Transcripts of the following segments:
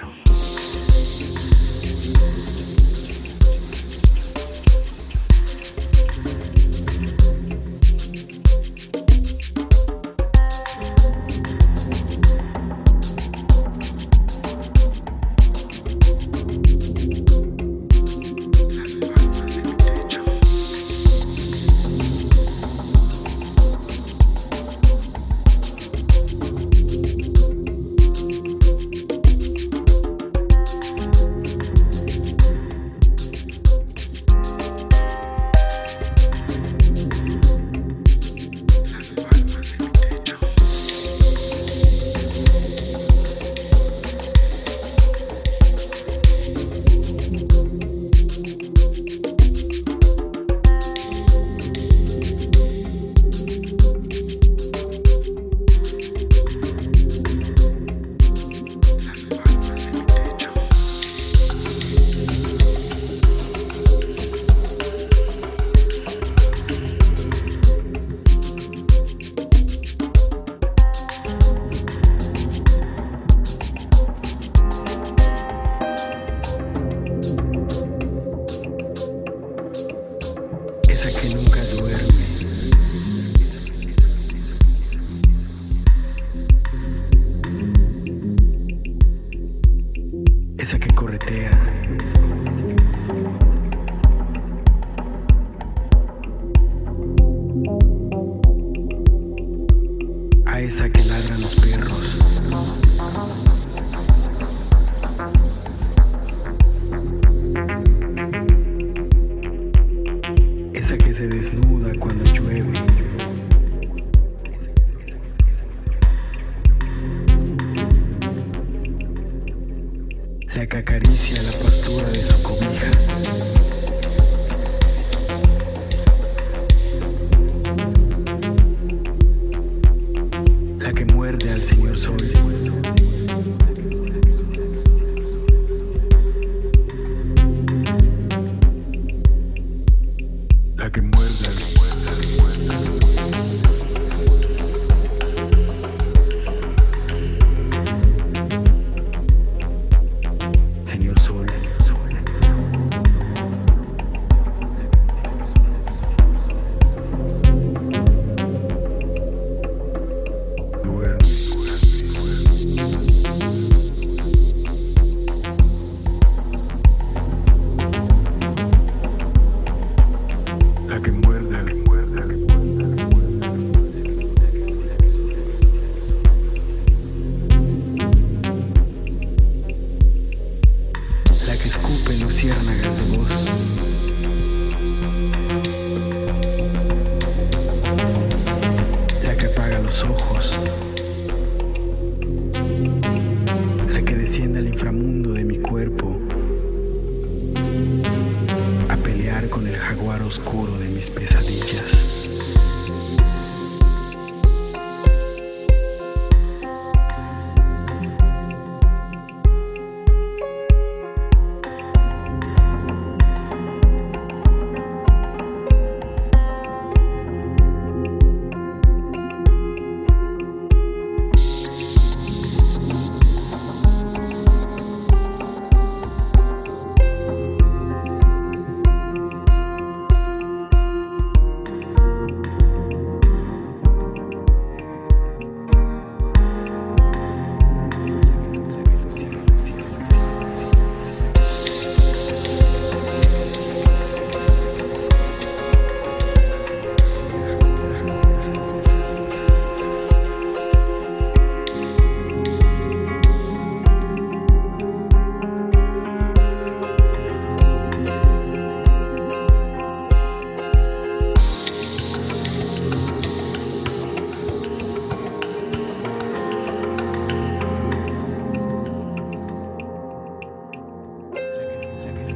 de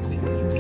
Pues sí.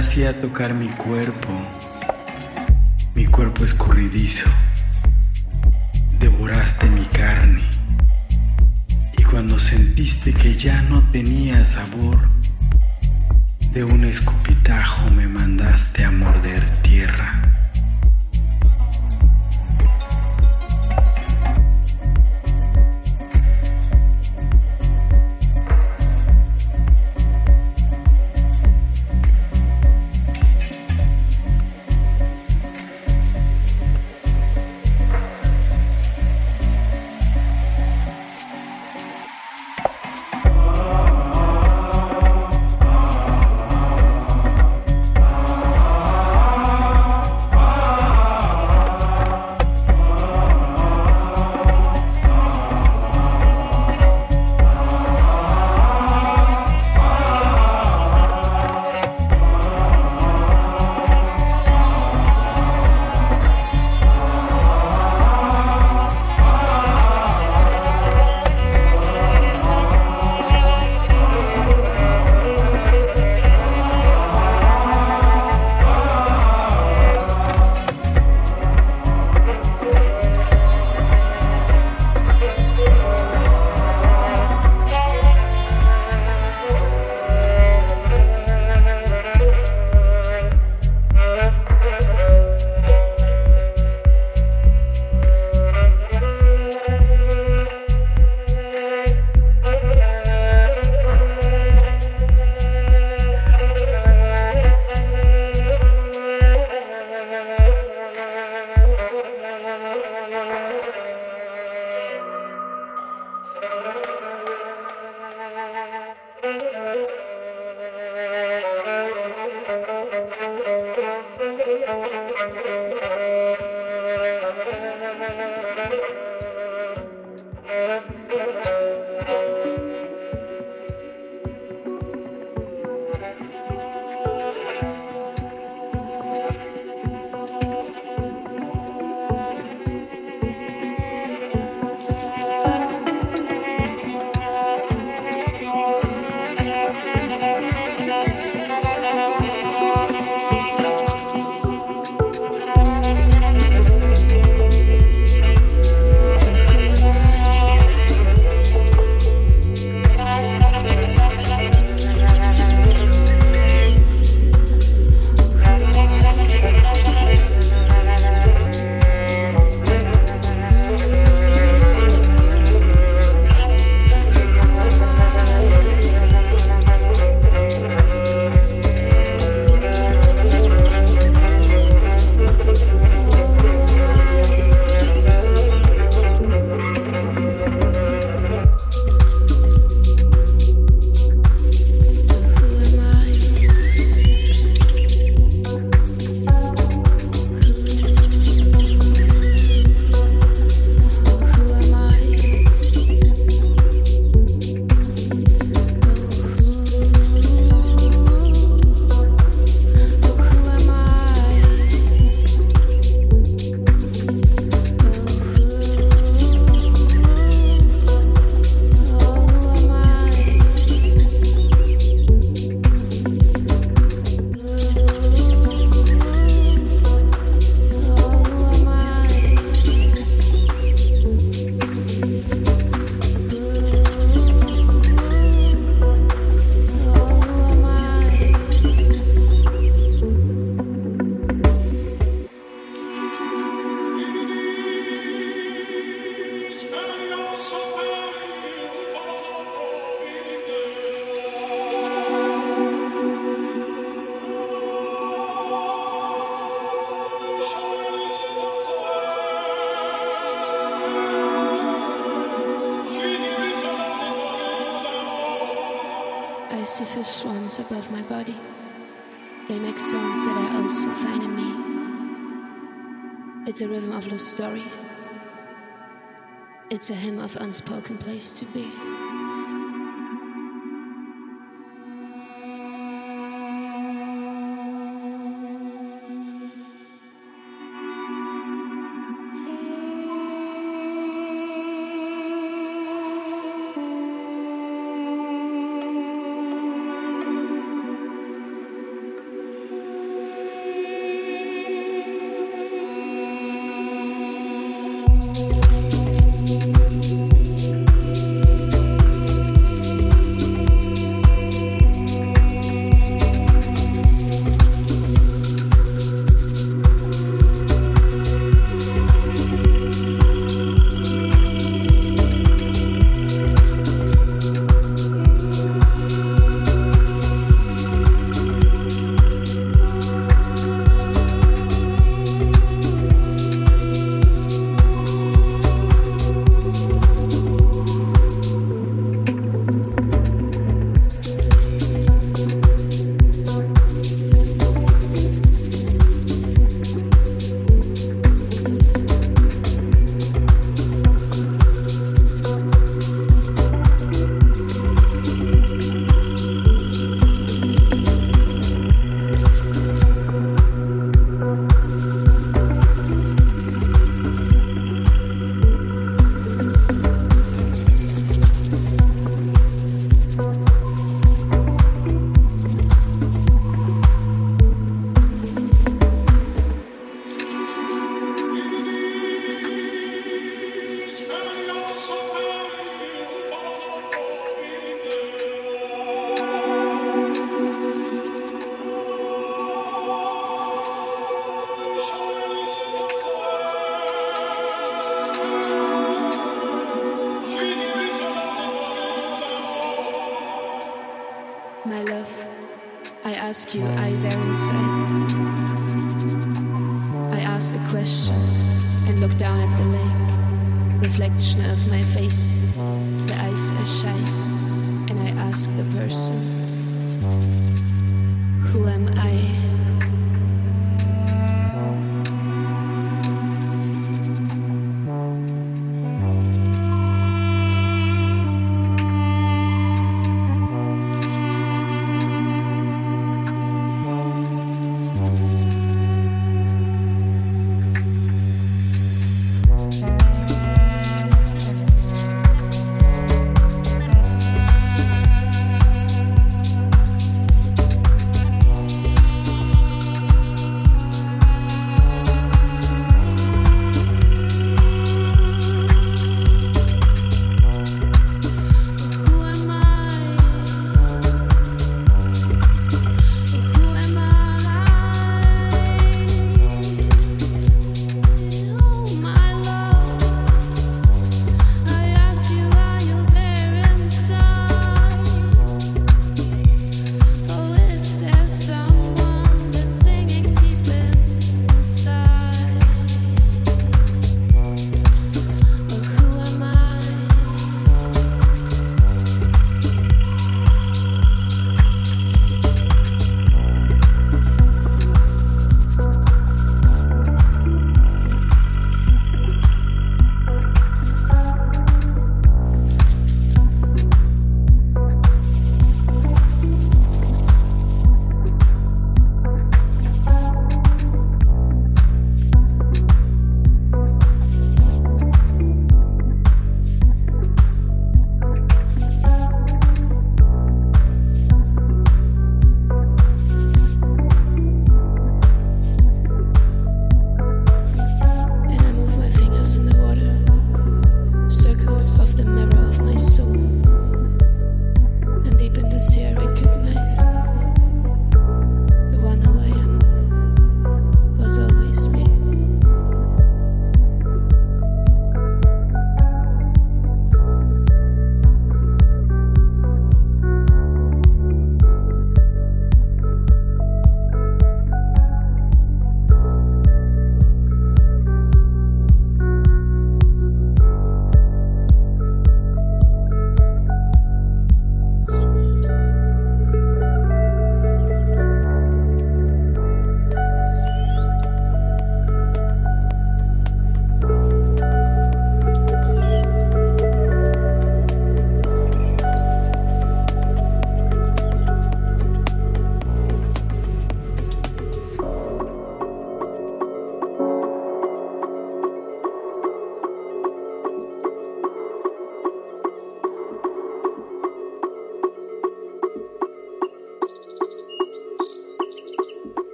Te placía tocar mi cuerpo, mi cuerpo escurridizo. Devoraste mi carne y cuando sentiste que ya no tenía sabor, de un escupitajo me mandaste a morder tierra. Of lost stories. It's a hymn of unspoken place to be. Ask a question and look down at the lake. Reflection of my face, the eyes are shy, and I ask the person, Who am I?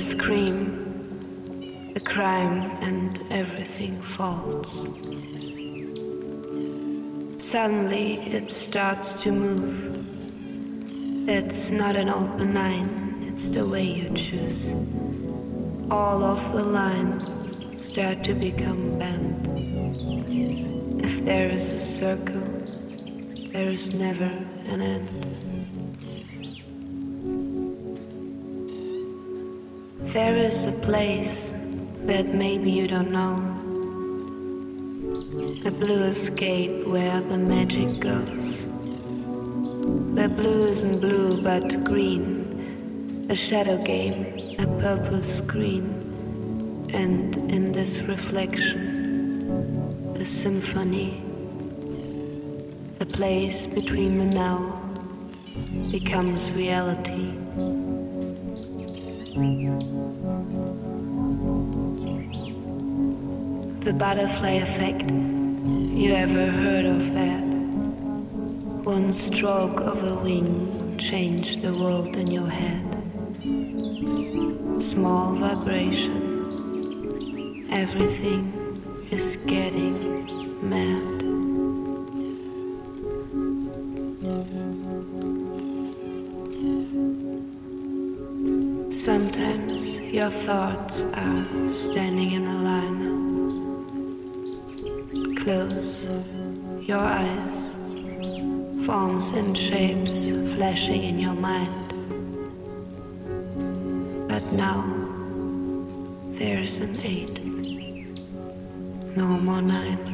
a scream, a crime, and everything falls. Suddenly it starts to move. It's not an open line, it's the way you choose. All of the lines start to become bent. If there is a circle, there is never an end. There is a place that maybe you don't know. The blue escape where the magic goes. Where blue isn't blue but green. A shadow game, a purple screen. And in this reflection, a symphony. A place between the now becomes reality. The butterfly effect. You ever heard of that? One stroke of a wing changed the world in your head. Small vibration. Everything is getting mad. Your thoughts are standing in a line. Close your eyes, forms and shapes flashing in your mind. But now there's an eight, no more nine.